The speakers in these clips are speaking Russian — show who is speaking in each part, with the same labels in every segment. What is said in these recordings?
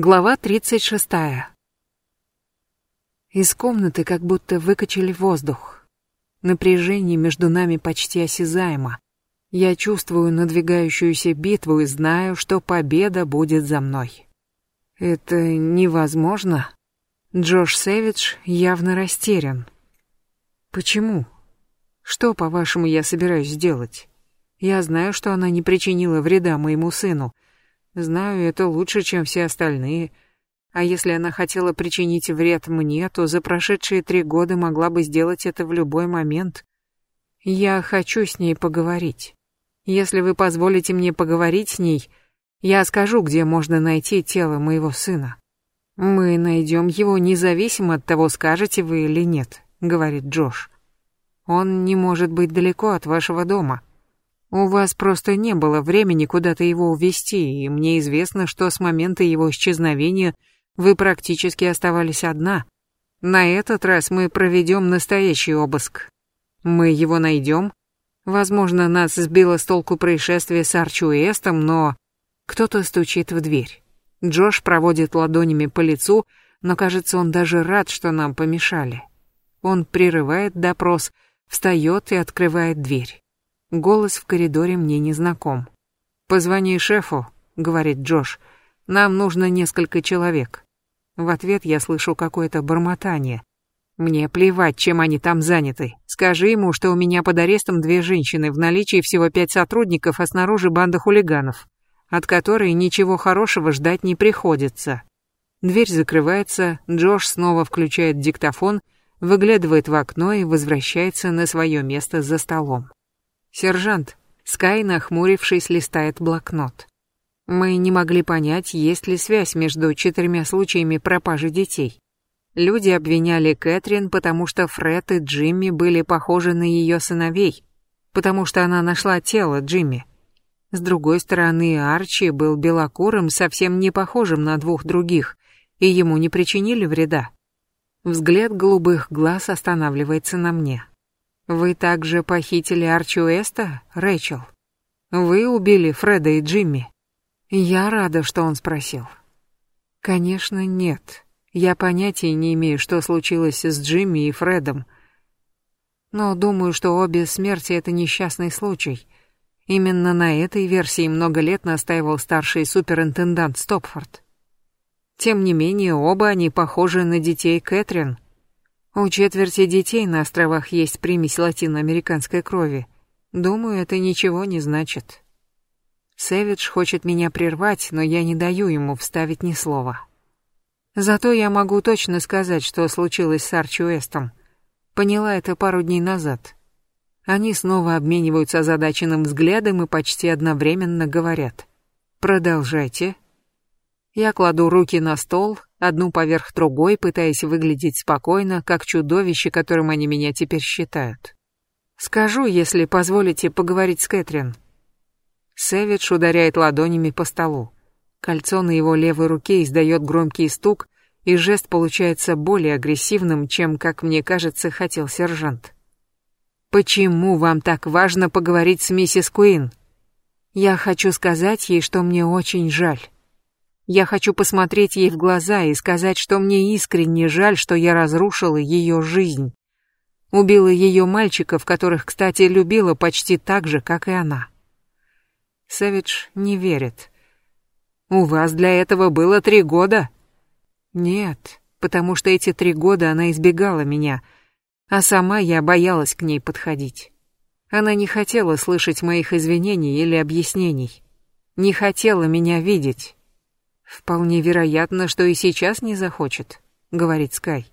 Speaker 1: Глава 36. Из комнаты как будто выкачали воздух. Напряжение между нами почти осязаемо. Я чувствую надвигающуюся битву и знаю, что победа будет за мной. Это невозможно. Джош Сэвидж явно растерян. Почему? Что, по-вашему, я собираюсь сделать? Я знаю, что она не причинила вреда моему сыну — Знаю, это лучше, чем все остальные. А если она хотела причинить вред мне, то за прошедшие три года могла бы сделать это в любой момент. Я хочу с ней поговорить. Если вы позволите мне поговорить с ней, я скажу, где можно найти тело моего сына. Мы найдем его независимо от того, скажете вы или нет, говорит Джош. Он не может быть далеко от вашего дома. У вас просто не было времени куда-то его увезти, и мне известно, что с момента его исчезновения вы практически оставались одна. На этот раз мы проведем настоящий обыск. Мы его найдем. Возможно, нас сбило с толку происшествие с Арчуэстом, но... Кто-то стучит в дверь. Джош проводит ладонями по лицу, но кажется, он даже рад, что нам помешали. Он прерывает допрос, встает и открывает дверь. Голос в коридоре мне не знаком. «Позвони шефу», — говорит Джош. «Нам нужно несколько человек». В ответ я слышу какое-то бормотание. «Мне плевать, чем они там заняты. Скажи ему, что у меня под арестом две женщины, в наличии всего пять сотрудников, а снаружи банда хулиганов, от которой ничего хорошего ждать не приходится». Дверь закрывается, Джош снова включает диктофон, выглядывает в окно и возвращается на свое место за столом. «Сержант», Скай, нахмурившись, листает блокнот. Мы не могли понять, есть ли связь между четырьмя случаями пропажи детей. Люди обвиняли Кэтрин, потому что Фред и Джимми были похожи на ее сыновей, потому что она нашла тело Джимми. С другой стороны, Арчи был белокурым, совсем не похожим на двух других, и ему не причинили вреда. Взгляд голубых глаз останавливается на мне. Вы также похитили Арчи Уэста, Рэйчел? Вы убили Фреда и Джимми? Я рада, что он спросил. Конечно, нет. Я понятия не имею, что случилось с Джимми и Фредом. Но думаю, что обе смерти — это несчастный случай. Именно на этой версии много лет настаивал старший суперинтендант Стопфорд. Тем не менее, оба они похожи на детей Кэтрин — у четверти детей на островах есть примесь латиноамериканской крови. Думаю, это ничего не значит. Сэвидж хочет меня прервать, но я не даю ему вставить ни слова. Зато я могу точно сказать, что случилось с Арчи Уэстом. Поняла это пару дней назад. Они снова обмениваются озадаченным взглядом и почти одновременно говорят. «Продолжайте». Я кладу руки на стол, одну поверх другой, пытаясь выглядеть спокойно, как чудовище, которым они меня теперь считают. Скажу, если позволите поговорить с Кэтрин. Сэвидж ударяет ладонями по столу. Кольцо на его левой руке издает громкий стук, и жест получается более агрессивным, чем, как мне кажется, хотел сержант. «Почему вам так важно поговорить с миссис Куин?» «Я хочу сказать ей, что мне очень жаль». Я хочу посмотреть ей в глаза и сказать, что мне искренне жаль, что я разрушила ее жизнь. Убила ее мальчиков, которых, кстати, любила почти так же, как и она. Сэвидж не верит. «У вас для этого было три года?» «Нет, потому что эти три года она избегала меня, а сама я боялась к ней подходить. Она не хотела слышать моих извинений или объяснений, не хотела меня видеть». «Вполне вероятно, что и сейчас не захочет», — говорит Скай.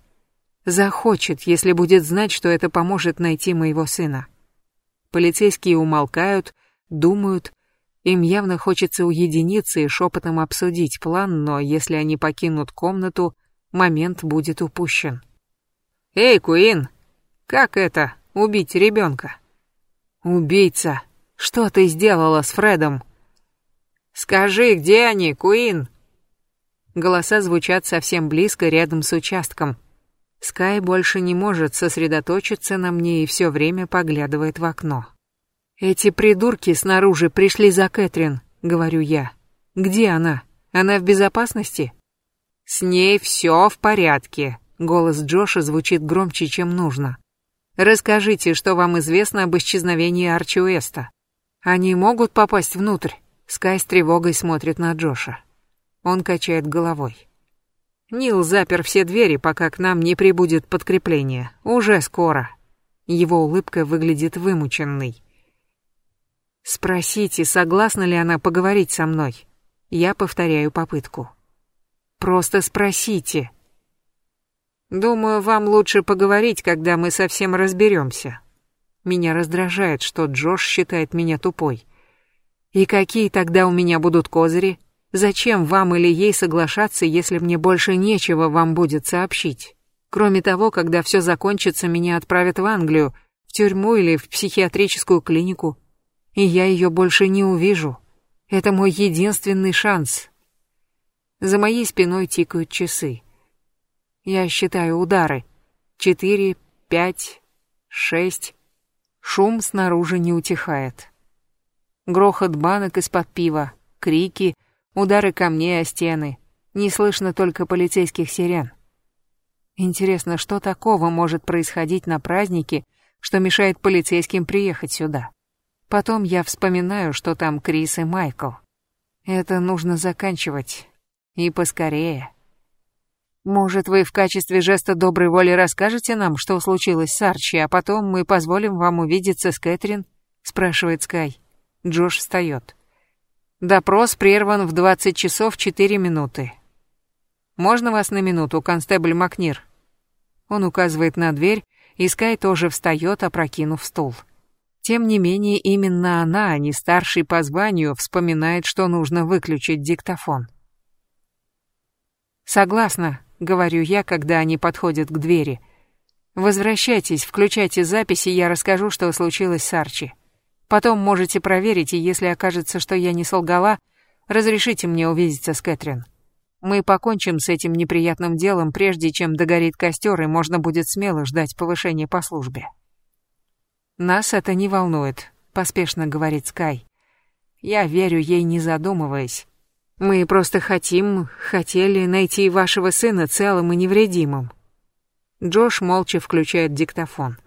Speaker 1: «Захочет, если будет знать, что это поможет найти моего сына». Полицейские умолкают, думают. Им явно хочется уединиться и шепотом обсудить план, но если они покинут комнату, момент будет упущен. «Эй, Куин, как это, убить ребенка?» «Убийца, что ты сделала с Фредом?» «Скажи, где они, Куин?» Голоса звучат совсем близко, рядом с участком. Скай больше не может сосредоточиться на мне и все время поглядывает в окно. «Эти придурки снаружи пришли за Кэтрин», — говорю я. «Где она? Она в безопасности?» С ней все в порядке. Голос Джоша звучит громче, чем нужно. Расскажите, что вам известно об исчезновении Арчи Уэста. Они могут попасть внутрь? Скай с тревогой смотрит на Джоша. Он качает головой. Нил запер все двери, пока к нам не прибудет подкрепление. Уже скоро. Его улыбка выглядит вымученной. Спросите, согласна ли она поговорить со мной. Я повторяю попытку. Просто спросите. Думаю, вам лучше поговорить, когда мы совсем разберемся. Меня раздражает, что Джош считает меня тупой. И какие тогда у меня будут козыри? Зачем вам или ей соглашаться, если мне больше нечего вам будет сообщить? Кроме того, когда все закончится, меня отправят в Англию, в тюрьму или в психиатрическую клинику. И я ее больше не увижу. Это мой единственный шанс. За моей спиной тикают часы. Я считаю удары. Четыре, пять, шесть. Шум снаружи не утихает. Грохот банок из-под пива, крики, удары камней о стены. Не слышно только полицейских сирен. Интересно, что такого может происходить на празднике, что мешает полицейским приехать сюда? Потом я вспоминаю, что там Крис и Майкл. Это нужно заканчивать. И поскорее. Может, вы в качестве жеста доброй воли расскажете нам, что случилось с Арчи, а потом мы позволим вам увидеться с Кэтрин? Спрашивает Скай. Джош встает. Допрос прерван в 20 часов 4 минуты. Можно вас на минуту, констебль Макнир? Он указывает на дверь, и Скай тоже встает, опрокинув стул. Тем не менее, именно она, а не старший по званию, вспоминает, что нужно выключить диктофон. «Согласна», — говорю я, когда они подходят к двери. «Возвращайтесь, включайте записи, я расскажу, что случилось с Арчи. Потом можете проверить, и если окажется, что я не солгала, разрешите мне увидеться с Кэтрин. Мы покончим с этим неприятным делом, прежде чем догорит костер, и можно будет смело ждать повышения по службе». «Нас это не волнует», — поспешно говорит Скай. «Я верю ей, не задумываясь. Мы просто хотим, хотели найти вашего сына целым и невредимым. Джош молча включает диктофон.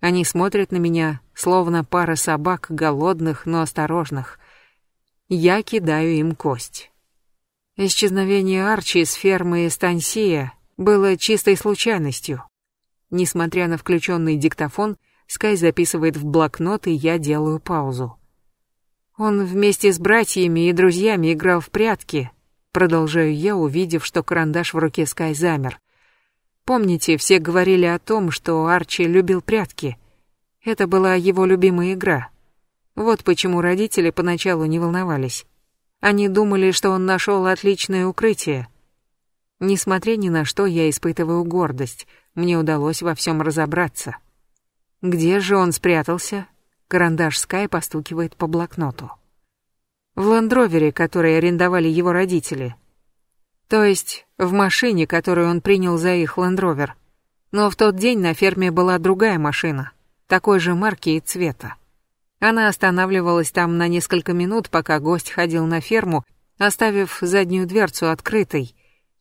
Speaker 1: Они смотрят на меня, словно пара собак, голодных, но осторожных. Я кидаю им кость. Исчезновение Арчи из фермы Стансия было чистой случайностью. Несмотря на включенный диктофон, Скай записывает в блокнот, и я делаю паузу. Он вместе с братьями и друзьями играл в прятки. Продолжаю я, увидев, что карандаш в руке Скай замер. Помните, все говорили о том, что Арчи любил прятки. Это была его любимая игра. Вот почему родители поначалу не волновались. Они думали, что он нашел отличное укрытие. Несмотря ни на что, я испытываю гордость. Мне удалось во всем разобраться. Где же он спрятался? Карандаш Скай постукивает по блокноту. В ландровере, который арендовали его родители. То есть в машине, которую он принял за их ландровер. Но в тот день на ферме была другая машина, такой же марки и цвета. Она останавливалась там на несколько минут, пока гость ходил на ферму, оставив заднюю дверцу открытой.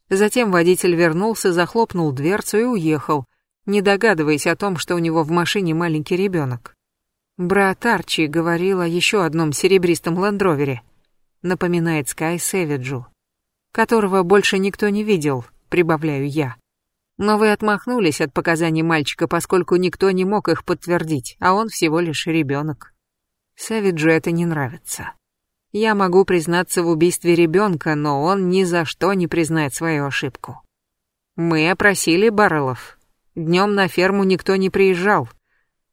Speaker 1: Затем водитель вернулся, захлопнул дверцу и уехал, не догадываясь о том, что у него в машине маленький ребенок. Брат Арчи говорил о еще одном серебристом ландровере, напоминает Скай Сэвиджу, которого больше никто не видел, прибавляю я. Но вы отмахнулись от показаний мальчика, поскольку никто не мог их подтвердить, а он всего лишь ребенок. Сэвиджу это не нравится. Я могу признаться в убийстве ребенка, но он ни за что не признает свою ошибку. Мы опросили Баррелов. Днем на ферму никто не приезжал,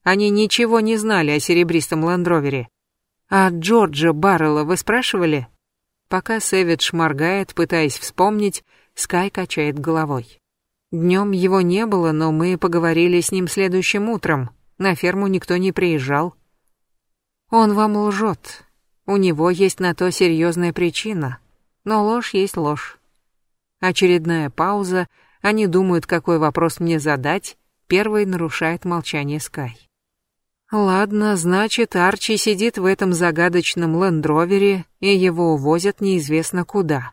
Speaker 1: они ничего не знали о серебристом ландровере. А Джорджа Баррелла вы спрашивали? Пока Сэвидж моргает, пытаясь вспомнить, Скай качает головой. Днем его не было, но мы поговорили с ним следующим утром. На ферму никто не приезжал. Он вам лжет. У него есть на то серьезная причина. Но ложь есть ложь. Очередная пауза. Они думают, какой вопрос мне задать. Первый нарушает молчание Скай. Ладно, значит, Арчи сидит в этом загадочном лендровере, и его увозят неизвестно куда.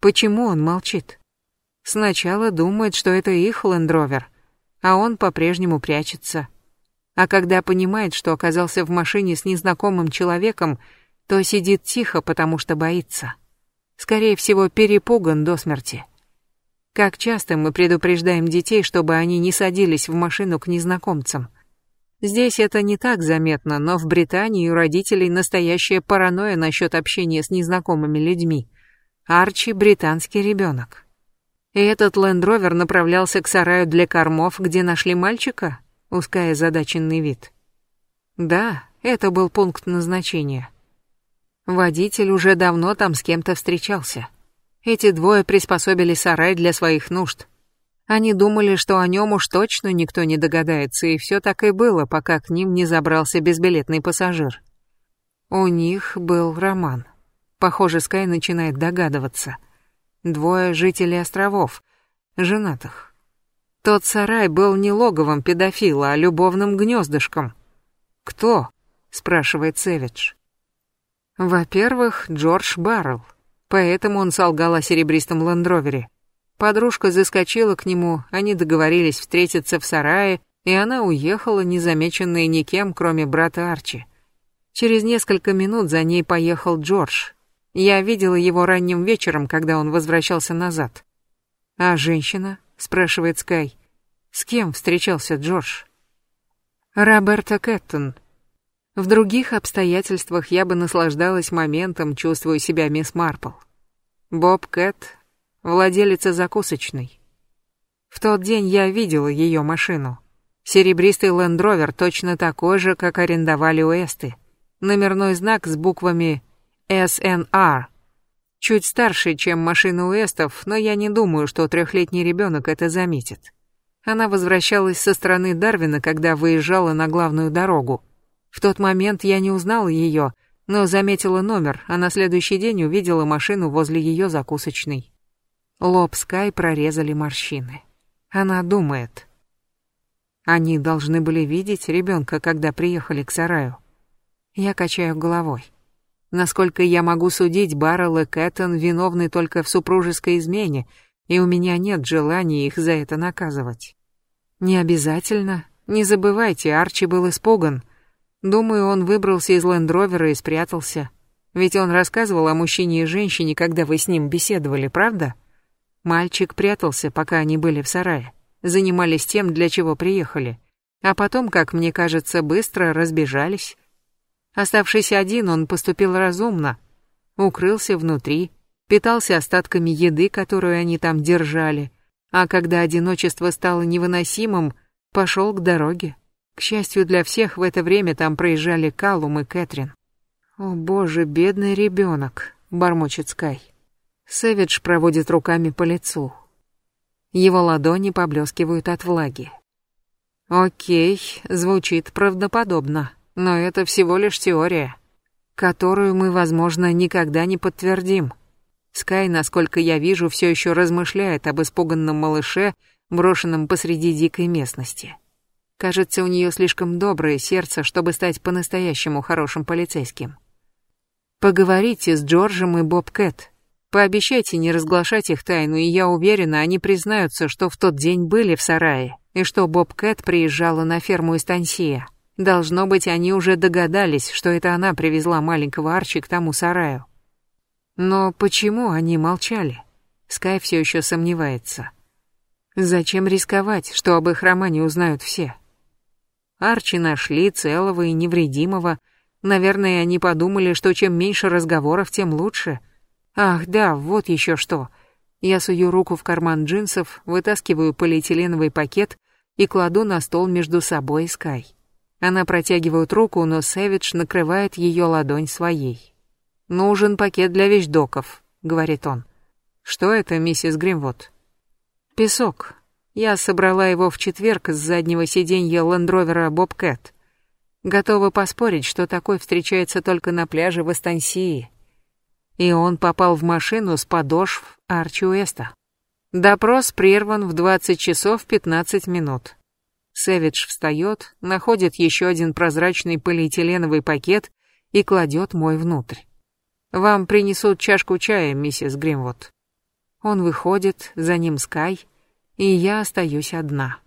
Speaker 1: Почему он молчит? Сначала думает, что это их лендровер, а он по-прежнему прячется. А когда понимает, что оказался в машине с незнакомым человеком, то сидит тихо, потому что боится. Скорее всего, перепуган до смерти. Как часто мы предупреждаем детей, чтобы они не садились в машину к незнакомцам. Здесь это не так заметно, но в Британии у родителей настоящая паранойя насчет общения с незнакомыми людьми. Арчи — британский ребенок. И этот лендровер направлялся к сараю для кормов, где нашли мальчика, уская задаченный вид. Да, это был пункт назначения. Водитель уже давно там с кем-то встречался. Эти двое приспособили сарай для своих нужд. Они думали, что о нем уж точно никто не догадается, и все так и было, пока к ним не забрался безбилетный пассажир. У них был роман. Похоже, Скай начинает догадываться. Двое жителей островов, женатых. Тот сарай был не логовом педофила, а любовным гнездышком. «Кто?» — спрашивает Севидж. Во-первых, Джордж Баррелл. Поэтому он солгал о серебристом лендровере. Подружка заскочила к нему, они договорились встретиться в сарае, и она уехала, незамеченная никем, кроме брата Арчи. Через несколько минут за ней поехал Джордж. Я видела его ранним вечером, когда он возвращался назад. «А женщина?» — спрашивает Скай. «С кем встречался Джордж?» «Роберта Кэттон», в других обстоятельствах я бы наслаждалась моментом, чувствуя себя мисс Марпл. Боб Кэт, владелица закусочной. В тот день я видела ее машину. Серебристый лендровер точно такой же, как арендовали у Эсты. Номерной знак с буквами SNR. Чуть старше, чем машина у Эстов, но я не думаю, что трехлетний ребенок это заметит. Она возвращалась со стороны Дарвина, когда выезжала на главную дорогу. В тот момент я не узнала ее, но заметила номер, а на следующий день увидела машину возле ее закусочной. Лоб Скай прорезали морщины. Она думает. Они должны были видеть ребенка, когда приехали к сараю. Я качаю головой. Насколько я могу судить, Баррелл и Кэттон виновны только в супружеской измене, и у меня нет желания их за это наказывать. Не обязательно. Не забывайте, Арчи был испуган — Думаю, он выбрался из лендровера и спрятался. Ведь он рассказывал о мужчине и женщине, когда вы с ним беседовали, правда? Мальчик прятался, пока они были в сарае. Занимались тем, для чего приехали. А потом, как мне кажется, быстро разбежались. Оставшись один, он поступил разумно. Укрылся внутри, питался остатками еды, которую они там держали. А когда одиночество стало невыносимым, пошел к дороге. К счастью для всех, в это время там проезжали Калум и Кэтрин. «О боже, бедный ребенок», — бормочет Скай. Сэвидж проводит руками по лицу. Его ладони поблескивают от влаги. Окей, звучит правдоподобно, но это всего лишь теория, которую мы, возможно, никогда не подтвердим. Скай, насколько я вижу, все еще размышляет об испуганном малыше, брошенном посреди дикой местности. Кажется, у нее слишком доброе сердце, чтобы стать по-настоящему хорошим полицейским. Поговорите с Джорджем и Боб Кэт. Пообещайте не разглашать их тайну, и я уверена, они признаются, что в тот день были в сарае, и что Боб Кэт приезжала на ферму из Тансия. Должно быть, они уже догадались, что это она привезла маленького Арчи к тому сараю. Но почему они молчали? Скай все еще сомневается. Зачем рисковать, что об их романе узнают все? Арчи нашли целого и невредимого. Наверное, они подумали, что чем меньше разговоров, тем лучше. Ах, да, вот еще что. Я сую руку в карман джинсов, вытаскиваю полиэтиленовый пакет и кладу на стол между собой и Скай. Она протягивает руку, но Сэвидж накрывает ее ладонь своей. «Нужен пакет для вещдоков», — говорит он. «Что это, миссис Гримвуд?» «Песок. Я собрала его в четверг с заднего сиденья лендровера Бобкэт. Готова поспорить, что такой встречается только на пляже в Эстансии. И он попал в машину с подошв Арчи Уэста. Допрос прерван в 20 часов 15 минут. Сэвидж встает, находит еще один прозрачный полиэтиленовый пакет и кладет мой внутрь. «Вам принесут чашку чая, миссис Гримвуд». Он выходит, за ним Скай, и я остаюсь одна.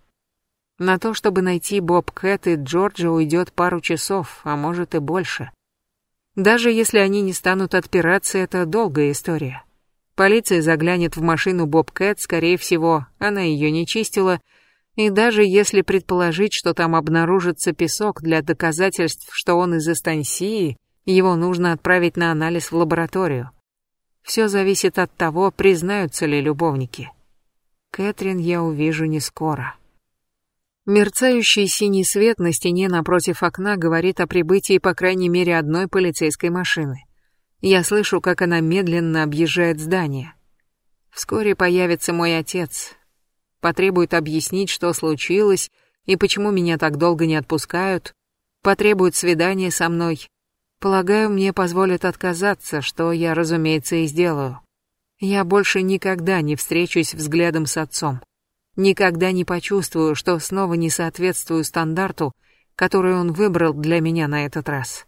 Speaker 1: На то, чтобы найти Боб Кэт и Джорджа, уйдет пару часов, а может и больше. Даже если они не станут отпираться, это долгая история. Полиция заглянет в машину Боб Кэт, скорее всего, она ее не чистила, и даже если предположить, что там обнаружится песок для доказательств, что он из Эстансии, его нужно отправить на анализ в лабораторию. Все зависит от того, признаются ли любовники. Кэтрин я увижу не скоро. Мерцающий синий свет на стене напротив окна говорит о прибытии по крайней мере одной полицейской машины. Я слышу, как она медленно объезжает здание. Вскоре появится мой отец. Потребует объяснить, что случилось и почему меня так долго не отпускают. Потребует свидания со мной. Полагаю, мне позволят отказаться, что я, разумеется, и сделаю. Я больше никогда не встречусь взглядом с отцом. Никогда не почувствую, что снова не соответствую стандарту, который он выбрал для меня на этот раз.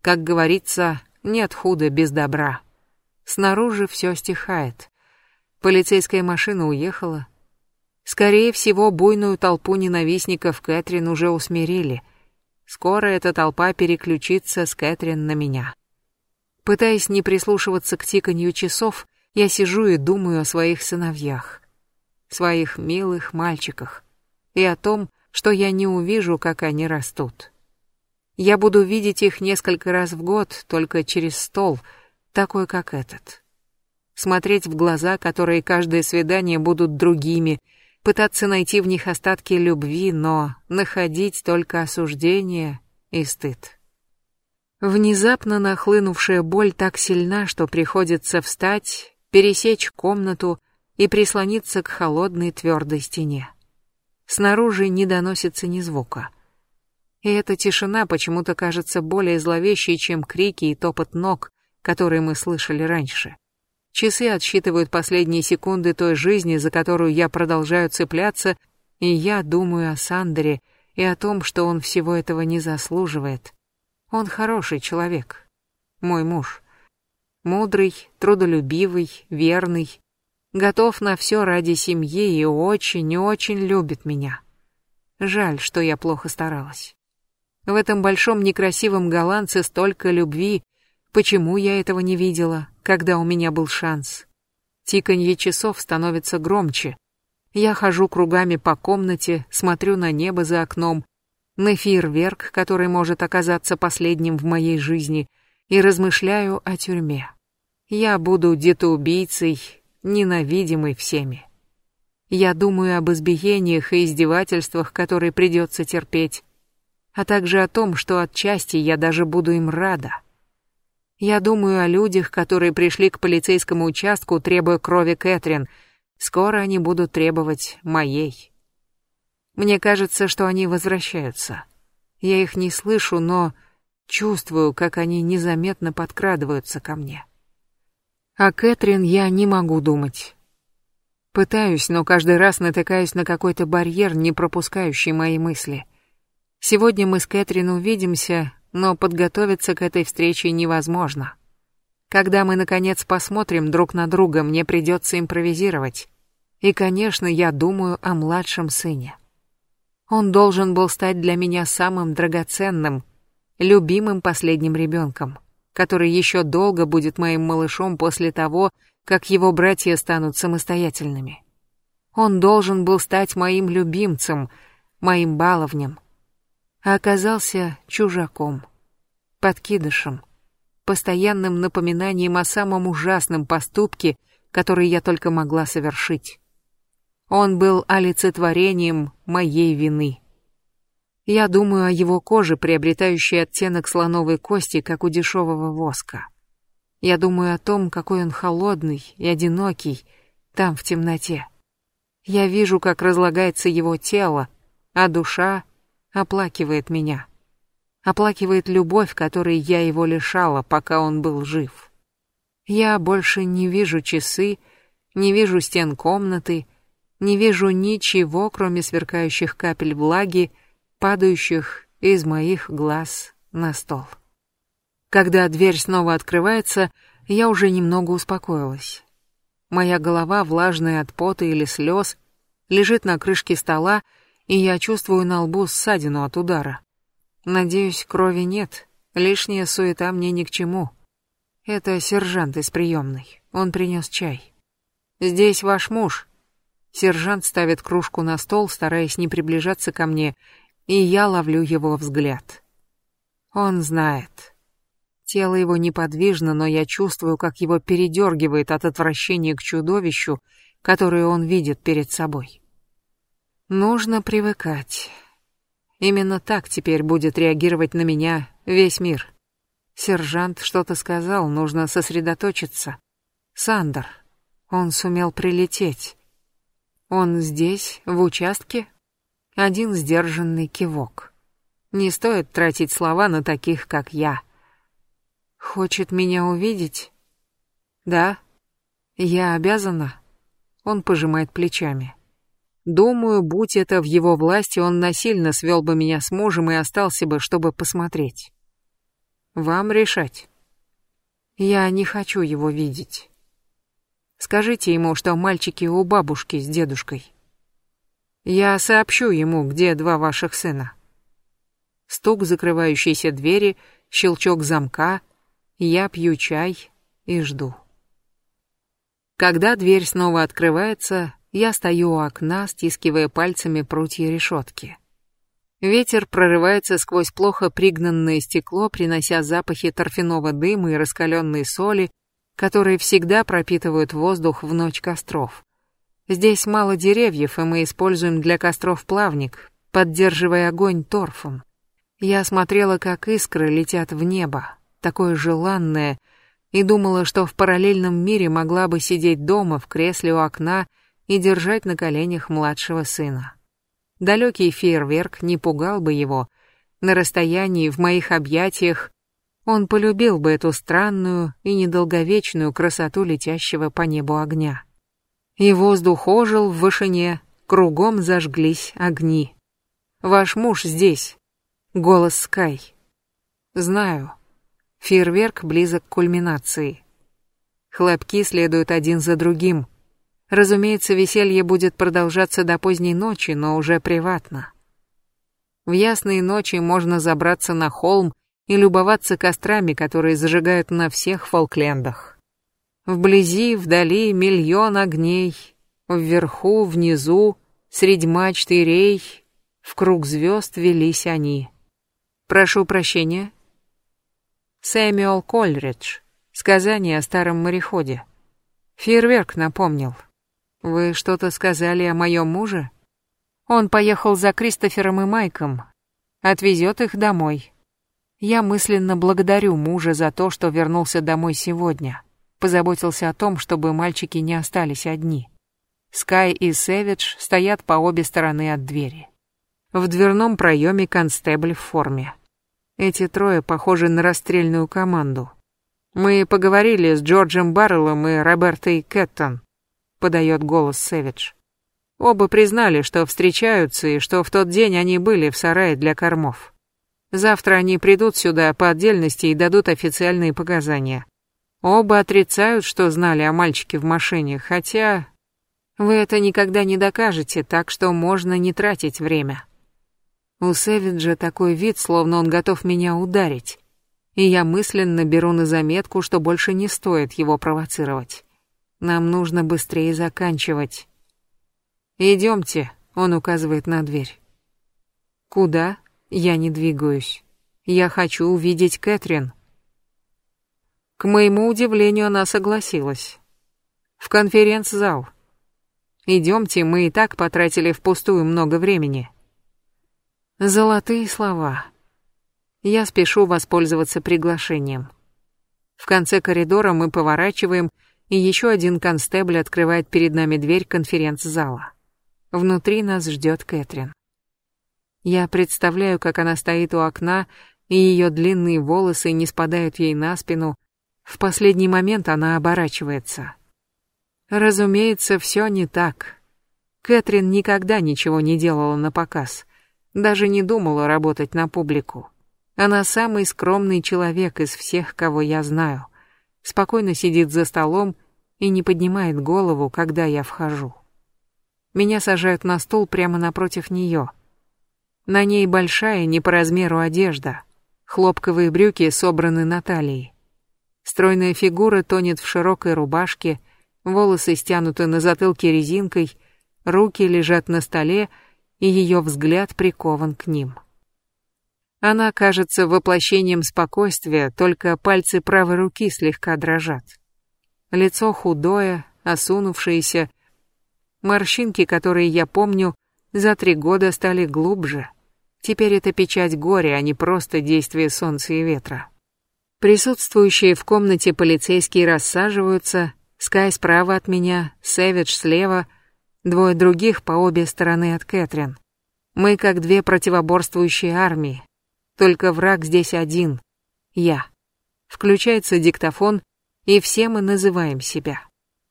Speaker 1: Как говорится, нет худа без добра. Снаружи все стихает. Полицейская машина уехала. Скорее всего, буйную толпу ненавистников Кэтрин уже усмирили. Скоро эта толпа переключится с Кэтрин на меня. Пытаясь не прислушиваться к тиканью часов, я сижу и думаю о своих сыновьях своих милых мальчиках и о том, что я не увижу, как они растут. Я буду видеть их несколько раз в год, только через стол, такой как этот. Смотреть в глаза, которые каждое свидание будут другими, пытаться найти в них остатки любви, но находить только осуждение и стыд. Внезапно нахлынувшая боль так сильна, что приходится встать, пересечь комнату, и прислониться к холодной твердой стене. Снаружи не доносится ни звука. И эта тишина почему-то кажется более зловещей, чем крики и топот ног, которые мы слышали раньше. Часы отсчитывают последние секунды той жизни, за которую я продолжаю цепляться, и я думаю о Сандере и о том, что он всего этого не заслуживает. Он хороший человек. Мой муж. Мудрый, трудолюбивый, верный, готов на все ради семьи и очень и очень любит меня. Жаль, что я плохо старалась. В этом большом некрасивом голландце столько любви. Почему я этого не видела, когда у меня был шанс? Тиканье часов становится громче. Я хожу кругами по комнате, смотрю на небо за окном, на фейерверк, который может оказаться последним в моей жизни, и размышляю о тюрьме. Я буду детоубийцей ненавидимый всеми. Я думаю об избиениях и издевательствах, которые придется терпеть, а также о том, что отчасти я даже буду им рада. Я думаю о людях, которые пришли к полицейскому участку, требуя крови Кэтрин. Скоро они будут требовать моей. Мне кажется, что они возвращаются. Я их не слышу, но чувствую, как они незаметно подкрадываются ко мне. О Кэтрин я не могу думать. Пытаюсь, но каждый раз натыкаюсь на какой-то барьер, не пропускающий мои мысли. Сегодня мы с Кэтрин увидимся, но подготовиться к этой встрече невозможно. Когда мы, наконец, посмотрим друг на друга, мне придется импровизировать. И, конечно, я думаю о младшем сыне. Он должен был стать для меня самым драгоценным, любимым последним ребенком который еще долго будет моим малышом после того, как его братья станут самостоятельными. Он должен был стать моим любимцем, моим баловнем, а оказался чужаком, подкидышем, постоянным напоминанием о самом ужасном поступке, который я только могла совершить. Он был олицетворением моей вины. Я думаю о его коже, приобретающей оттенок слоновой кости, как у дешевого воска. Я думаю о том, какой он холодный и одинокий, там, в темноте. Я вижу, как разлагается его тело, а душа оплакивает меня. Оплакивает любовь, которой я его лишала, пока он был жив. Я больше не вижу часы, не вижу стен комнаты, не вижу ничего, кроме сверкающих капель влаги, падающих из моих глаз на стол. Когда дверь снова открывается, я уже немного успокоилась. Моя голова, влажная от пота или слез, лежит на крышке стола, и я чувствую на лбу ссадину от удара. Надеюсь, крови нет, лишняя суета мне ни к чему. Это сержант из приемной, он принес чай. «Здесь ваш муж». Сержант ставит кружку на стол, стараясь не приближаться ко мне, и я ловлю его взгляд. Он знает. Тело его неподвижно, но я чувствую, как его передергивает от отвращения к чудовищу, которое он видит перед собой. Нужно привыкать. Именно так теперь будет реагировать на меня весь мир. Сержант что-то сказал, нужно сосредоточиться. Сандер. Он сумел прилететь. Он здесь, в участке? Один сдержанный кивок. Не стоит тратить слова на таких, как я. Хочет меня увидеть? Да. Я обязана? Он пожимает плечами. Думаю, будь это в его власти, он насильно свел бы меня с мужем и остался бы, чтобы посмотреть. Вам решать. Я не хочу его видеть. Скажите ему, что мальчики у бабушки с дедушкой. Я сообщу ему, где два ваших сына. Стук закрывающейся двери, щелчок замка — я пью чай и жду. Когда дверь снова открывается, я стою у окна, стискивая пальцами прутья решетки. Ветер прорывается сквозь плохо пригнанное стекло, принося запахи торфяного дыма и раскаленной соли, которые всегда пропитывают воздух в ночь костров. Здесь мало деревьев, и мы используем для костров плавник, поддерживая огонь торфом. Я смотрела, как искры летят в небо, такое желанное, и думала, что в параллельном мире могла бы сидеть дома в кресле у окна и держать на коленях младшего сына. Далекий фейерверк не пугал бы его. На расстоянии, в моих объятиях, он полюбил бы эту странную и недолговечную красоту летящего по небу огня. И воздух ожил в вышине, кругом зажглись огни. «Ваш муж здесь», — голос Скай. «Знаю», Фейерверк близок к кульминации. Хлопки следуют один за другим. Разумеется, веселье будет продолжаться до поздней ночи, но уже приватно. В ясные ночи можно забраться на холм и любоваться кострами, которые зажигают на всех Фолклендах. Вблизи, вдали миллион огней, вверху, внизу, среди мачт и рей, в круг звезд велись они. Прошу прощения, Сэмюэл Кольридж. Сказание о старом мореходе. Фейерверк напомнил. Вы что-то сказали о моем муже? Он поехал за Кристофером и Майком. Отвезет их домой. Я мысленно благодарю мужа за то, что вернулся домой сегодня. Позаботился о том, чтобы мальчики не остались одни. Скай и Сэвидж стоят по обе стороны от двери. В дверном проеме констебль в форме. Эти трое похожи на расстрельную команду. Мы поговорили с Джорджем Барреллом и Робертой Кэттон, подает голос Сэвидж. Оба признали, что встречаются и что в тот день они были в сарае для кормов. Завтра они придут сюда по отдельности и дадут официальные показания. Оба отрицают, что знали о мальчике в машине, хотя вы это никогда не докажете, так что можно не тратить время. У Сэвиджа такой вид, словно он готов меня ударить. И я мысленно беру на заметку, что больше не стоит его провоцировать. Нам нужно быстрее заканчивать. «Идемте», — он указывает на дверь. «Куда?» Я не двигаюсь. Я хочу увидеть Кэтрин. К моему удивлению, она согласилась. В конференц-зал. Идемте, мы и так потратили впустую много времени. Золотые слова. Я спешу воспользоваться приглашением. В конце коридора мы поворачиваем, и еще один констебль открывает перед нами дверь конференц-зала. Внутри нас ждет Кэтрин. Я представляю, как она стоит у окна, и ее длинные волосы не спадают ей на спину. В последний момент она оборачивается. Разумеется, все не так. Кэтрин никогда ничего не делала на показ — даже не думала работать на публику. Она самый скромный человек из всех, кого я знаю. Спокойно сидит за столом и не поднимает голову, когда я вхожу. Меня сажают на стул прямо напротив нее. На ней большая, не по размеру одежда. Хлопковые брюки собраны на талии. Стройная фигура тонет в широкой рубашке, волосы стянуты на затылке резинкой, руки лежат на столе, и ее взгляд прикован к ним. Она кажется воплощением спокойствия, только пальцы правой руки слегка дрожат. Лицо худое, осунувшееся, морщинки, которые я помню, за три года стали глубже. Теперь это печать горя, а не просто действие солнца и ветра. Присутствующие в комнате полицейские рассаживаются, Скай справа от меня, Сэвидж слева, двое других по обе стороны от Кэтрин. Мы как две противоборствующие армии, только враг здесь один — я. Включается диктофон, и все мы называем себя.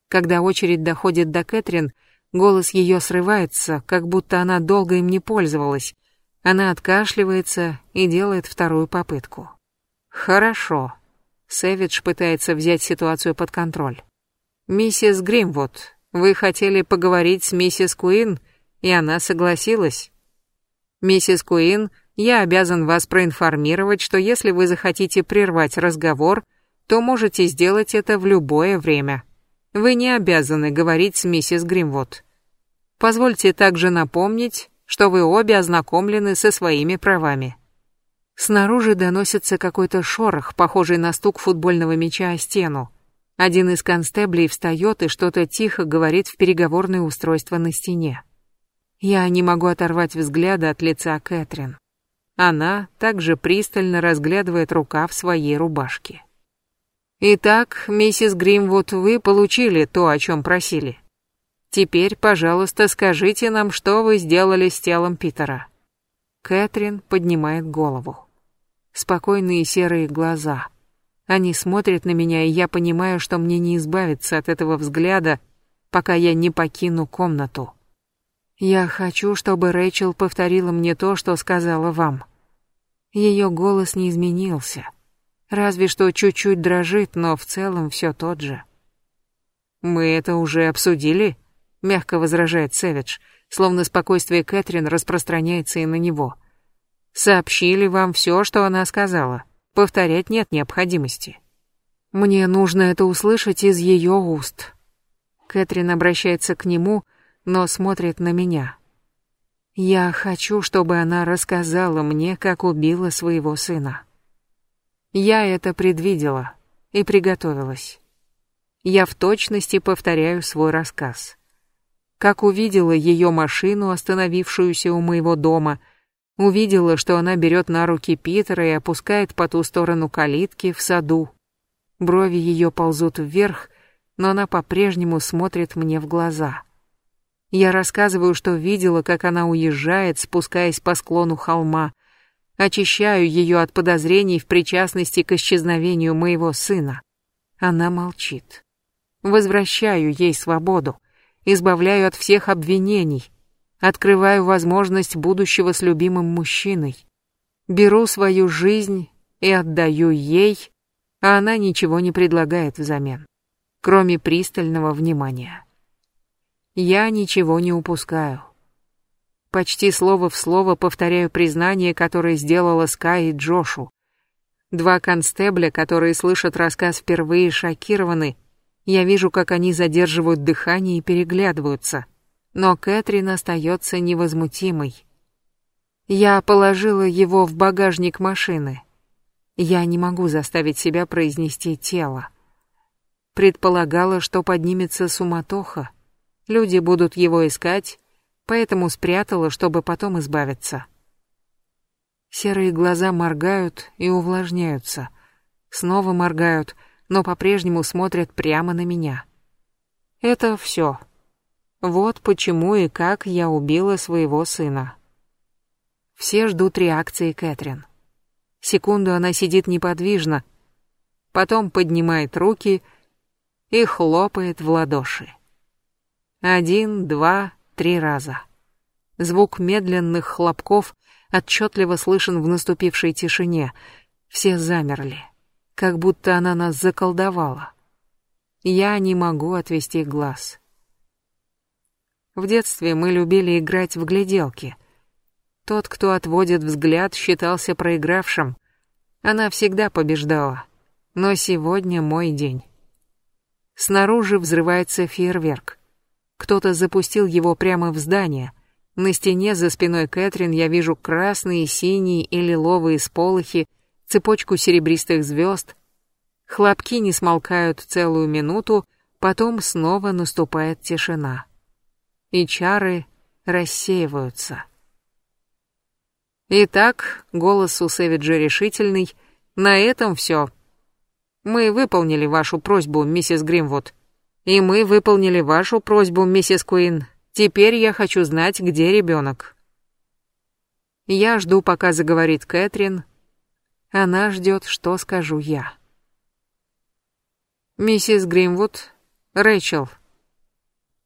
Speaker 1: Когда очередь доходит до Кэтрин, голос ее срывается, как будто она долго им не пользовалась. Она откашливается и делает вторую попытку. Хорошо. Сэвидж пытается взять ситуацию под контроль. Миссис Гримвуд, вы хотели поговорить с миссис Куин, и она согласилась. Миссис Куин я обязан вас проинформировать, что если вы захотите прервать разговор, то можете сделать это в любое время. Вы не обязаны говорить с миссис Гримвуд. Позвольте также напомнить, что вы обе ознакомлены со своими правами. Снаружи доносится какой-то шорох, похожий на стук футбольного мяча о стену. Один из констеблей встает и что-то тихо говорит в переговорное устройство на стене. Я не могу оторвать взгляда от лица Кэтрин. Она также пристально разглядывает рукав своей рубашки. Итак, миссис Гримвуд, вы получили то, о чем просили. Теперь, пожалуйста, скажите нам, что вы сделали с телом Питера. Кэтрин поднимает голову. Спокойные серые глаза. Они смотрят на меня, и я понимаю, что мне не избавиться от этого взгляда, пока я не покину комнату. Я хочу, чтобы Рэйчел повторила мне то, что сказала вам. Ее голос не изменился. Разве что чуть-чуть дрожит, но в целом все тот же. «Мы это уже обсудили?» — мягко возражает Сэвидж, словно спокойствие Кэтрин распространяется и на него. «Сообщили вам все, что она сказала. Повторять нет необходимости». «Мне нужно это услышать из ее уст». Кэтрин обращается к нему, но смотрит на меня. Я хочу, чтобы она рассказала мне, как убила своего сына. Я это предвидела и приготовилась. Я в точности повторяю свой рассказ. Как увидела ее машину, остановившуюся у моего дома, увидела, что она берет на руки Питера и опускает по ту сторону калитки в саду. Брови ее ползут вверх, но она по-прежнему смотрит мне в глаза. Я рассказываю, что видела, как она уезжает, спускаясь по склону холма. Очищаю ее от подозрений в причастности к исчезновению моего сына. Она молчит. Возвращаю ей свободу. Избавляю от всех обвинений. Открываю возможность будущего с любимым мужчиной. Беру свою жизнь и отдаю ей, а она ничего не предлагает взамен, кроме пристального внимания. Я ничего не упускаю. Почти слово в слово повторяю признание, которое сделала Скай и Джошу. Два констебля, которые слышат рассказ впервые, шокированы. Я вижу, как они задерживают дыхание и переглядываются. Но Кэтрин остается невозмутимой. Я положила его в багажник машины. Я не могу заставить себя произнести тело. Предполагала, что поднимется суматоха. Люди будут его искать, поэтому спрятала, чтобы потом избавиться. Серые глаза моргают и увлажняются. Снова моргают, но по-прежнему смотрят прямо на меня. Это все. Вот почему и как я убила своего сына. Все ждут реакции Кэтрин. Секунду она сидит неподвижно, потом поднимает руки и хлопает в ладоши. Один, два, три раза. Звук медленных хлопков отчетливо слышен в наступившей тишине. Все замерли, как будто она нас заколдовала. Я не могу отвести глаз. В детстве мы любили играть в гляделки. Тот, кто отводит взгляд, считался проигравшим. Она всегда побеждала. Но сегодня мой день. Снаружи взрывается фейерверк. Кто-то запустил его прямо в здание. На стене за спиной Кэтрин я вижу красные, синие и лиловые сполохи, цепочку серебристых звезд. Хлопки не смолкают целую минуту, потом снова наступает тишина. И чары рассеиваются. Итак, голос у Сэвиджа решительный. На этом все. Мы выполнили вашу просьбу, миссис Гримвуд. И мы выполнили вашу просьбу, миссис Куин. Теперь я хочу знать, где ребенок. Я жду, пока заговорит Кэтрин. Она ждет, что скажу я. Миссис Гримвуд, Рэйчел.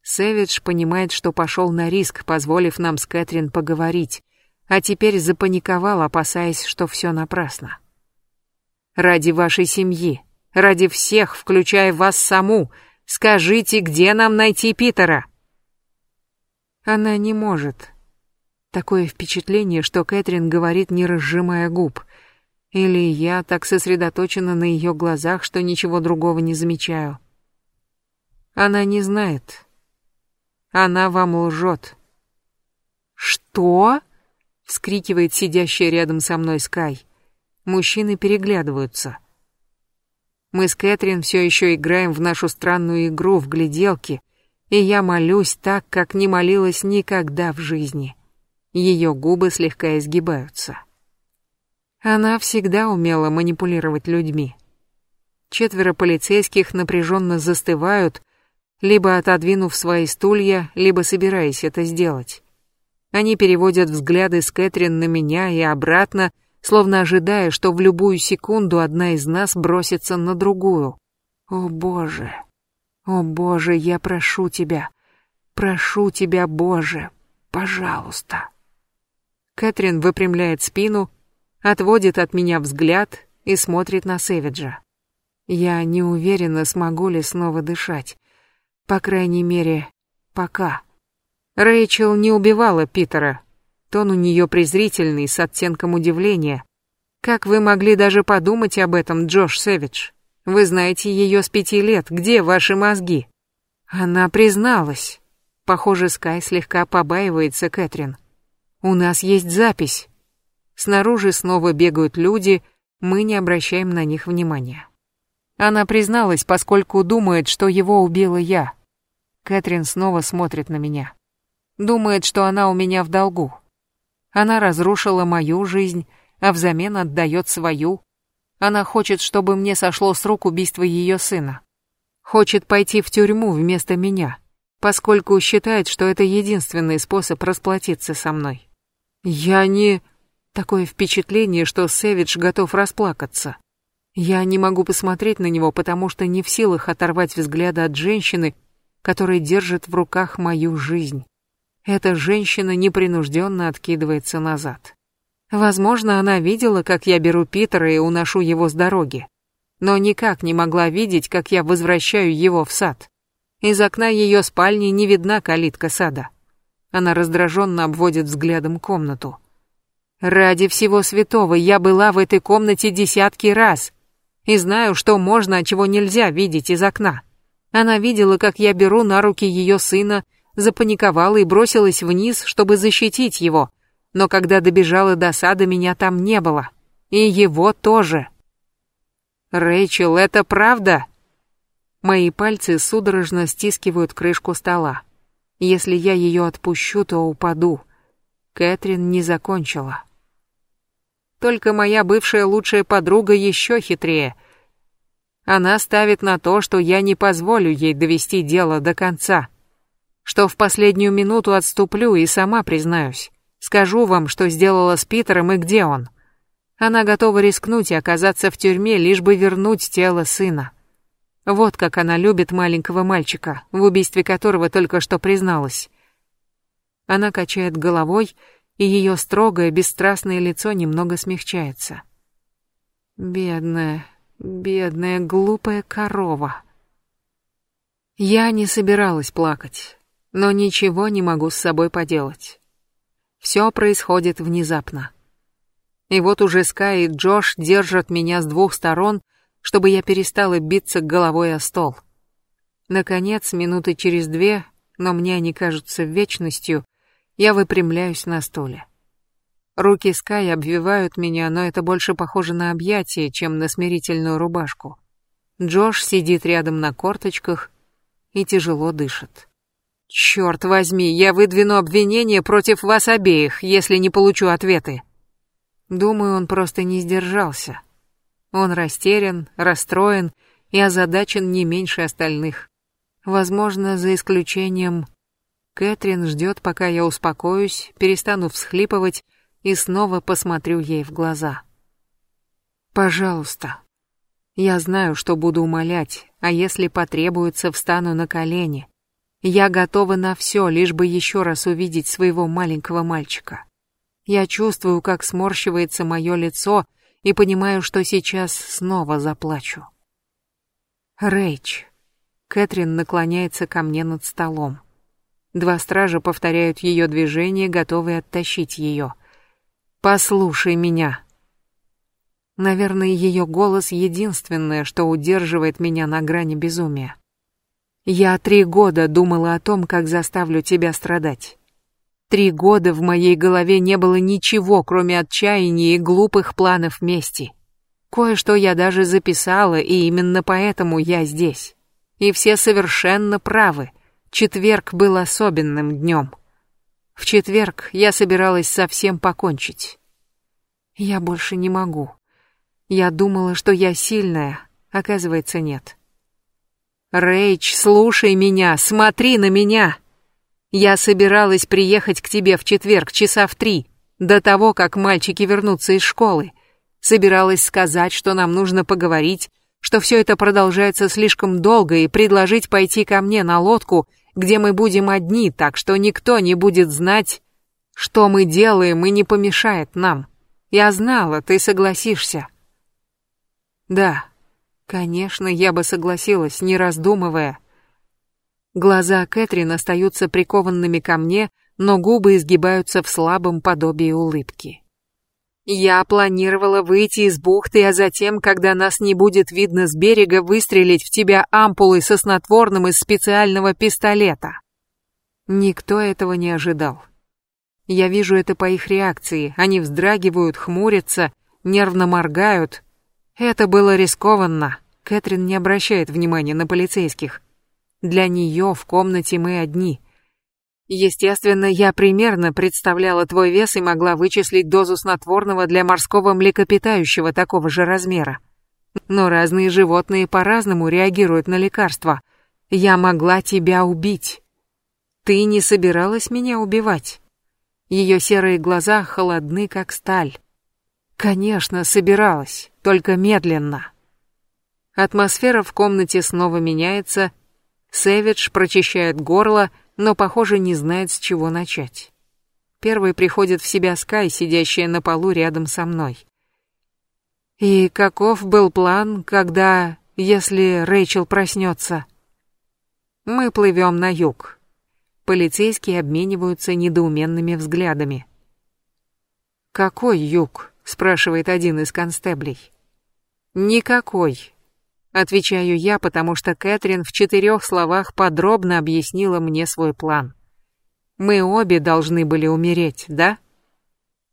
Speaker 1: Сэвидж понимает, что пошел на риск, позволив нам с Кэтрин поговорить, а теперь запаниковал, опасаясь, что все напрасно. Ради вашей семьи, ради всех, включая вас саму, скажите, где нам найти Питера? Она не может. Такое впечатление, что Кэтрин говорит, не разжимая губ. Или я так сосредоточена на ее глазах, что ничего другого не замечаю. Она не знает. Она вам лжет. «Что?» — вскрикивает сидящая рядом со мной Скай. Мужчины переглядываются. Мы с Кэтрин все еще играем в нашу странную игру в гляделки, и я молюсь так, как не молилась никогда в жизни. Ее губы слегка изгибаются. Она всегда умела манипулировать людьми. Четверо полицейских напряженно застывают, либо отодвинув свои стулья, либо собираясь это сделать. Они переводят взгляды с Кэтрин на меня и обратно, словно ожидая, что в любую секунду одна из нас бросится на другую. О боже, о боже, я прошу тебя, прошу тебя, боже, пожалуйста. Кэтрин выпрямляет спину, отводит от меня взгляд и смотрит на Сэвиджа. Я не уверена, смогу ли снова дышать. По крайней мере, пока. Рэйчел не убивала Питера, Тон у нее презрительный, с оттенком удивления. Как вы могли даже подумать об этом, Джош Сэвидж? Вы знаете ее с пяти лет, где ваши мозги? Она призналась. Похоже, Скай слегка побаивается Кэтрин. У нас есть запись. Снаружи снова бегают люди, мы не обращаем на них внимания. Она призналась, поскольку думает, что его убила я. Кэтрин снова смотрит на меня. Думает, что она у меня в долгу. Она разрушила мою жизнь, а взамен отдает свою. Она хочет, чтобы мне сошло с рук убийство ее сына. Хочет пойти в тюрьму вместо меня, поскольку считает, что это единственный способ расплатиться со мной. Я не... Такое впечатление, что Сэвидж готов расплакаться. Я не могу посмотреть на него, потому что не в силах оторвать взгляда от женщины, которая держит в руках мою жизнь. Эта женщина непринужденно откидывается назад. Возможно, она видела, как я беру Питера и уношу его с дороги, но никак не могла видеть, как я возвращаю его в сад. Из окна ее спальни не видна калитка сада. Она раздраженно обводит взглядом комнату. Ради всего святого, я была в этой комнате десятки раз и знаю, что можно, а чего нельзя видеть из окна. Она видела, как я беру на руки ее сына запаниковала и бросилась вниз, чтобы защитить его. Но когда добежала до сада, меня там не было. И его тоже. «Рэйчел, это правда?» Мои пальцы судорожно стискивают крышку стола. Если я ее отпущу, то упаду. Кэтрин не закончила. Только моя бывшая лучшая подруга еще хитрее. Она ставит на то, что я не позволю ей довести дело до конца что в последнюю минуту отступлю и сама признаюсь. Скажу вам, что сделала с Питером и где он. Она готова рискнуть и оказаться в тюрьме, лишь бы вернуть тело сына. Вот как она любит маленького мальчика, в убийстве которого только что призналась. Она качает головой, и ее строгое, бесстрастное лицо немного смягчается. Бедная, бедная, глупая корова. Я не собиралась плакать, но ничего не могу с собой поделать. Все происходит внезапно. И вот уже Скай и Джош держат меня с двух сторон, чтобы я перестала биться головой о стол. Наконец, минуты через две, но мне они кажутся вечностью, я выпрямляюсь на стуле. Руки Скай обвивают меня, но это больше похоже на объятие, чем на смирительную рубашку. Джош сидит рядом на корточках и тяжело дышит. «Черт возьми, я выдвину обвинение против вас обеих, если не получу ответы». Думаю, он просто не сдержался. Он растерян, расстроен и озадачен не меньше остальных. Возможно, за исключением... Кэтрин ждет, пока я успокоюсь, перестану всхлипывать и снова посмотрю ей в глаза. «Пожалуйста. Я знаю, что буду умолять, а если потребуется, встану на колени. Я готова на все, лишь бы еще раз увидеть своего маленького мальчика. Я чувствую, как сморщивается мое лицо, и понимаю, что сейчас снова заплачу. Рэйч. Кэтрин наклоняется ко мне над столом. Два стража повторяют ее движение, готовые оттащить ее. «Послушай меня». Наверное, ее голос единственное, что удерживает меня на грани безумия. Я три года думала о том, как заставлю тебя страдать. Три года в моей голове не было ничего, кроме отчаяния и глупых планов мести. Кое-что я даже записала, и именно поэтому я здесь. И все совершенно правы. Четверг был особенным днем. В четверг я собиралась совсем покончить. Я больше не могу. Я думала, что я сильная, оказывается, нет. Рэйч, слушай меня, смотри на меня. Я собиралась приехать к тебе в четверг часа в три, до того, как мальчики вернутся из школы. Собиралась сказать, что нам нужно поговорить, что все это продолжается слишком долго, и предложить пойти ко мне на лодку, где мы будем одни, так что никто не будет знать, что мы делаем и не помешает нам. Я знала, ты согласишься. Да, конечно, я бы согласилась, не раздумывая. Глаза Кэтрин остаются прикованными ко мне, но губы изгибаются в слабом подобии улыбки. Я планировала выйти из бухты, а затем, когда нас не будет видно с берега, выстрелить в тебя ампулой со снотворным из специального пистолета. Никто этого не ожидал. Я вижу это по их реакции. Они вздрагивают, хмурятся, нервно моргают. Это было рискованно. Кэтрин не обращает внимания на полицейских. Для нее в комнате мы одни. Естественно, я примерно представляла твой вес и могла вычислить дозу снотворного для морского млекопитающего такого же размера. Но разные животные по-разному реагируют на лекарства. Я могла тебя убить. Ты не собиралась меня убивать. Ее серые глаза холодны, как сталь. Конечно, собиралась, только медленно. Атмосфера в комнате снова меняется, Сэвидж прочищает горло, но, похоже, не знает, с чего начать. Первый приходит в себя Скай, сидящая на полу рядом со мной. И каков был план, когда, если Рэйчел проснется? Мы плывем на юг. Полицейские обмениваются недоуменными взглядами. «Какой юг?» — спрашивает один из констеблей. «Никакой», Отвечаю я, потому что Кэтрин в четырех словах подробно объяснила мне свой план. Мы обе должны были умереть, да?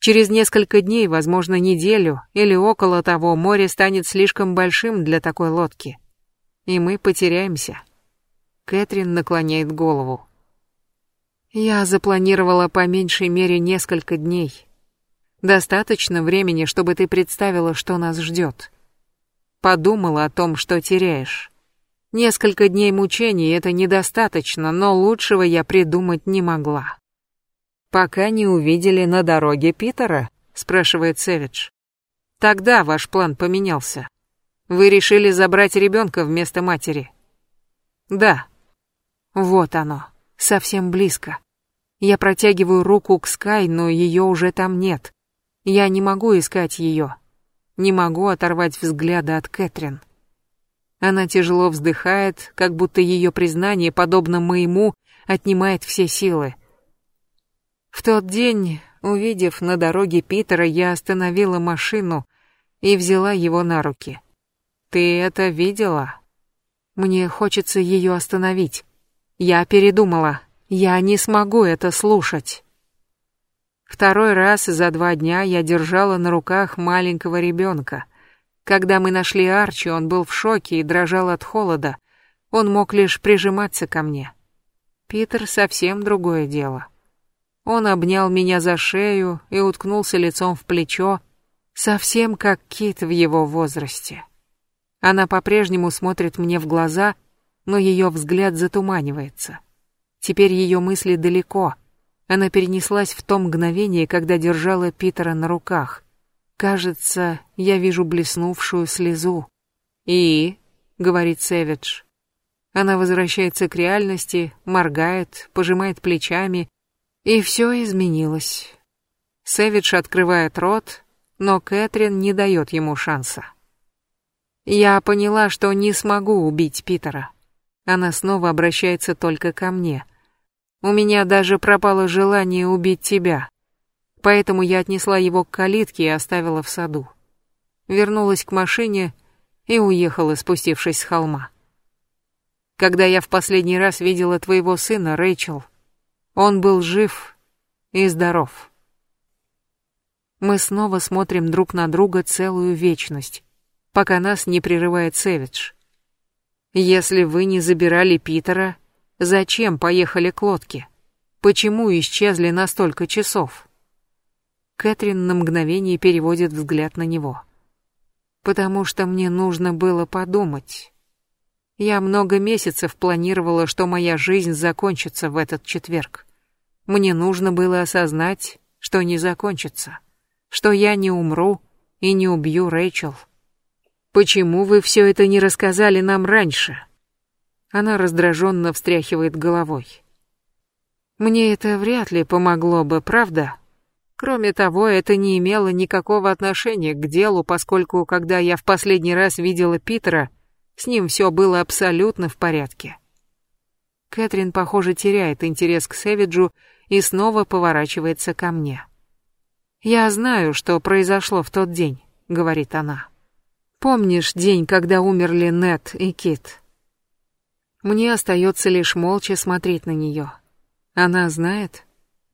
Speaker 1: Через несколько дней, возможно, неделю или около того, море станет слишком большим для такой лодки. И мы потеряемся. Кэтрин наклоняет голову. Я запланировала по меньшей мере несколько дней. Достаточно времени, чтобы ты представила, что нас ждет подумала о том, что теряешь. Несколько дней мучений — это недостаточно, но лучшего я придумать не могла. «Пока не увидели на дороге Питера?» — спрашивает Сэвидж. «Тогда ваш план поменялся. Вы решили забрать ребенка вместо матери?» «Да». «Вот оно, совсем близко. Я протягиваю руку к Скай, но ее уже там нет. Я не могу искать ее. Не могу оторвать взгляда от Кэтрин. Она тяжело вздыхает, как будто ее признание, подобно моему, отнимает все силы. В тот день, увидев на дороге Питера, я остановила машину и взяла его на руки. «Ты это видела?» Мне хочется ее остановить. Я передумала. Я не смогу это слушать. Второй раз за два дня я держала на руках маленького ребенка. Когда мы нашли Арчи, он был в шоке и дрожал от холода. Он мог лишь прижиматься ко мне. Питер совсем другое дело. Он обнял меня за шею и уткнулся лицом в плечо, совсем как Кит в его возрасте. Она по-прежнему смотрит мне в глаза, но ее взгляд затуманивается. Теперь ее мысли далеко. Она перенеслась в то мгновение, когда держала Питера на руках. Кажется, я вижу блеснувшую слезу. «И?» — говорит Сэвидж. Она возвращается к реальности, моргает, пожимает плечами, и все изменилось. Сэвидж открывает рот, но Кэтрин не дает ему шанса. Я поняла, что не смогу убить Питера. Она снова обращается только ко мне. У меня даже пропало желание убить тебя. Поэтому я отнесла его к калитке и оставила в саду. Вернулась к машине и уехала, спустившись с холма. Когда я в последний раз видела твоего сына, Рэйчел, он был жив и здоров. Мы снова смотрим друг на друга целую вечность, пока нас не прерывает Сэвидж. Если вы не забирали Питера, зачем поехали к лодке? Почему исчезли на столько часов? Кэтрин на мгновение переводит взгляд на него. Потому что мне нужно было подумать. Я много месяцев планировала, что моя жизнь закончится в этот четверг. Мне нужно было осознать, что не закончится, что я не умру и не убью Рэйчел. Почему вы все это не рассказали нам раньше? Она раздраженно встряхивает головой. Мне это вряд ли помогло бы, правда? Кроме того, это не имело никакого отношения к делу, поскольку, когда я в последний раз видела Питера, с ним все было абсолютно в порядке. Кэтрин, похоже, теряет интерес к Сэвиджу и снова поворачивается ко мне. «Я знаю, что произошло в тот день», — говорит она. Помнишь день, когда умерли Нет и Кит? Мне остается лишь молча смотреть на нее. Она знает?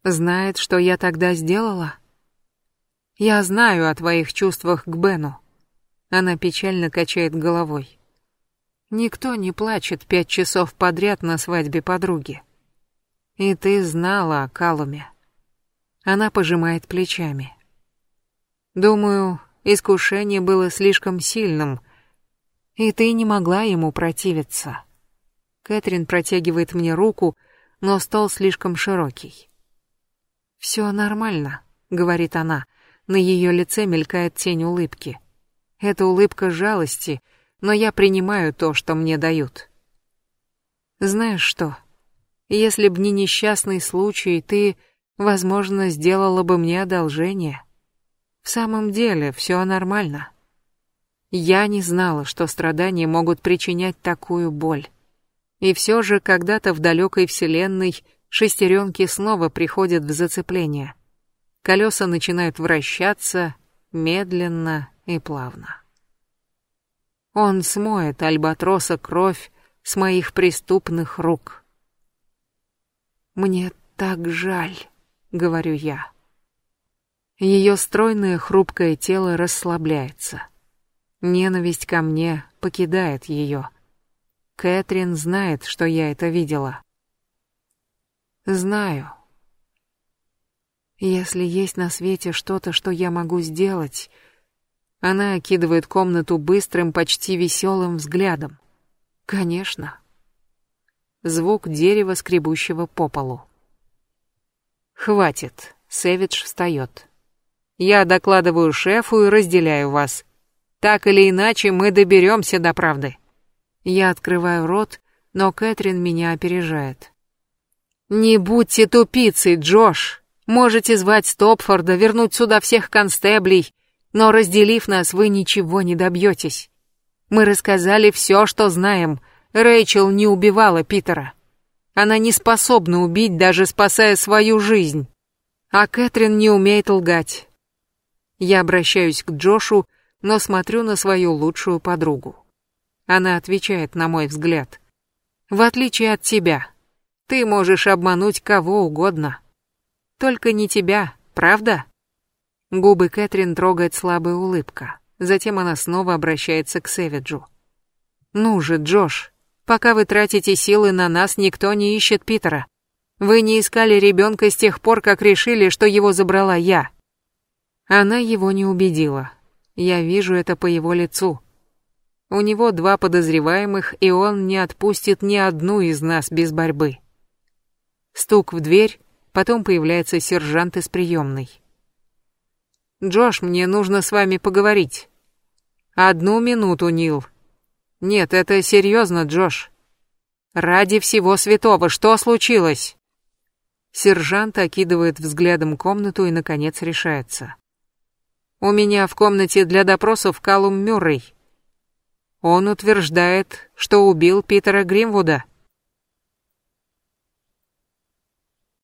Speaker 1: Знает, что я тогда сделала? Я знаю о твоих чувствах к Бену. Она печально качает головой. Никто не плачет пять часов подряд на свадьбе подруги. И ты знала о Калуме. Она пожимает плечами. Думаю, Искушение было слишком сильным, и ты не могла ему противиться. Кэтрин протягивает мне руку, но стол слишком широкий. «Все нормально», — говорит она. На ее лице мелькает тень улыбки. Это улыбка жалости, но я принимаю то, что мне дают. Знаешь что? Если б не несчастный случай, ты, возможно, сделала бы мне одолжение. В самом деле, все нормально. Я не знала, что страдания могут причинять такую боль. И все же когда-то в далекой вселенной шестеренки снова приходят в зацепление. Колеса начинают вращаться медленно и плавно. Он смоет альбатроса кровь с моих преступных рук. «Мне так жаль», — говорю я. Ее стройное хрупкое тело расслабляется. Ненависть ко мне покидает ее. Кэтрин знает, что я это видела. Знаю. Если есть на свете что-то, что я могу сделать... Она окидывает комнату быстрым, почти веселым взглядом. Конечно. Звук дерева, скребущего по полу. Хватит. Сэвидж встает. Я докладываю шефу и разделяю вас. Так или иначе мы доберемся до правды. Я открываю рот, но Кэтрин меня опережает. Не будьте тупицей, Джош. Можете звать Стопфорда, вернуть сюда всех констеблей, но разделив нас, вы ничего не добьетесь. Мы рассказали все, что знаем. Рэйчел не убивала Питера. Она не способна убить, даже спасая свою жизнь. А Кэтрин не умеет лгать. Я обращаюсь к Джошу, но смотрю на свою лучшую подругу. Она отвечает на мой взгляд. В отличие от тебя, ты можешь обмануть кого угодно. Только не тебя, правда? Губы Кэтрин трогает слабая улыбка. Затем она снова обращается к Сэвиджу. «Ну же, Джош, пока вы тратите силы на нас, никто не ищет Питера. Вы не искали ребенка с тех пор, как решили, что его забрала я». Она его не убедила. Я вижу это по его лицу. У него два подозреваемых, и он не отпустит ни одну из нас без борьбы. Стук в дверь, потом появляется сержант из приемной. «Джош, мне нужно с вами поговорить». «Одну минуту, Нил». «Нет, это серьезно, Джош». «Ради всего святого, что случилось?» Сержант окидывает взглядом комнату и, наконец, решается. «У меня в комнате для допросов Калум Мюррей. Он утверждает, что убил Питера Гримвуда».